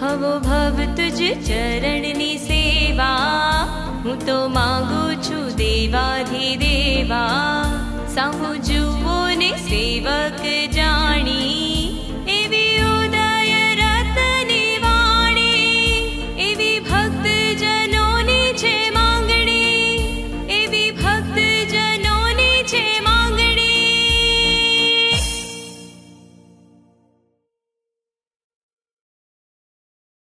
हवो भव भवतुज चरणनी सेवा हूँ हो मागु चु देवाधिदेवा